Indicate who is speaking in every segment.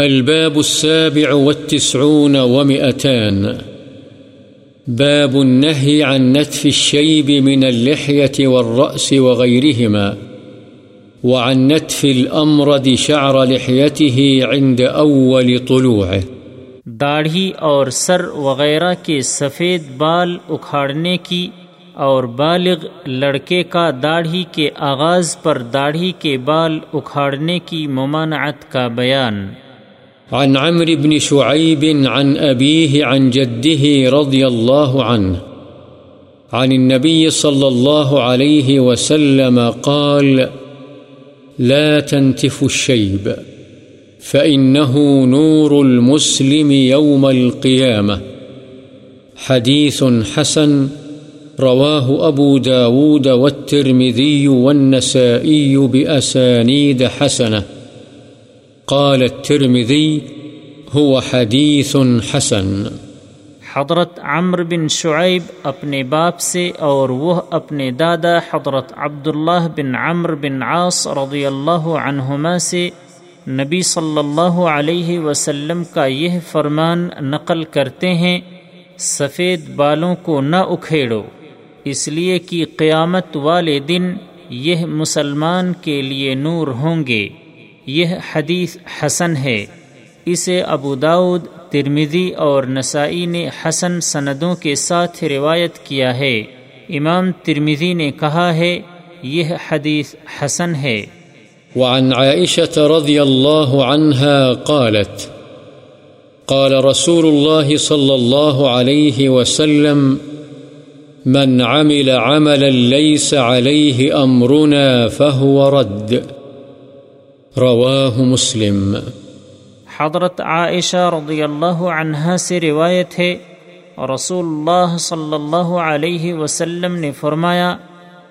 Speaker 1: الباب السابع والتسعون ومئتان. باب النهي عن نتف الشيب من اللحية والرأس وغيرهما، وعن نتف الأمرد شعر لحيته عند أول طلوعه.
Speaker 2: داڑھی اور سر وغیرہ کے سفید بال اکھاڑنے کی اور بالغ لڑکے کا داڑھی کے آغاز پر داڑھی کے بال اکھاڑنے کی ممانعت کا بیان۔
Speaker 1: عن عمرو بن شعيب عن أبيه عن جده رضي الله عنه. عن النبي صلى الله عليه وسلم قال لا تنتف الشيب، فإنه نور المسلم يوم القيامة. حديث حسن، رواه أبو داود والترمذي والنسائي بأسانيد حسنة. قال الترمذي هو حديث حسن.
Speaker 2: حضرت عمر بن شعیب اپنے باپ سے اور وہ اپنے دادا حضرت عبداللہ بن عمر بن عاص رضی اللہ عنہما سے نبی صلی اللہ علیہ وسلم کا یہ فرمان نقل کرتے ہیں، سفید بالوں کو نہ اکھیڑو، اس لیے کہ قیامت والے دن یہ مسلمان کے لیے نور ہوں گے۔ یہ حدیث حسن ہے۔ اسے ابو داود ترمذی اور نسائی نے حسن سندوں کے ساتھ روایت کیا ہے۔ امام ترمذی نے کہا ہے، یہ حدیث حسن ہے۔
Speaker 1: وعن عائشة رضي الله عنها قالت، قال رسول الله صلى الله عليه وسلم، من عمل عملا ليس عليه أمرنا فهو رد رواه مسلم۔
Speaker 2: حضرت عائشہ رضی اللہ عنہا سے روایت ہے رسول اللہ صلی اللہ علیہ وسلم نے فرمایا،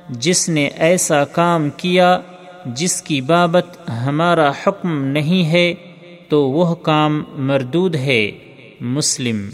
Speaker 2: جس نے ایسا کام کیا جس کی بابت ہمارا حکم نہیں ہے، تو وہ کام مردود ہے۔ مسلم۔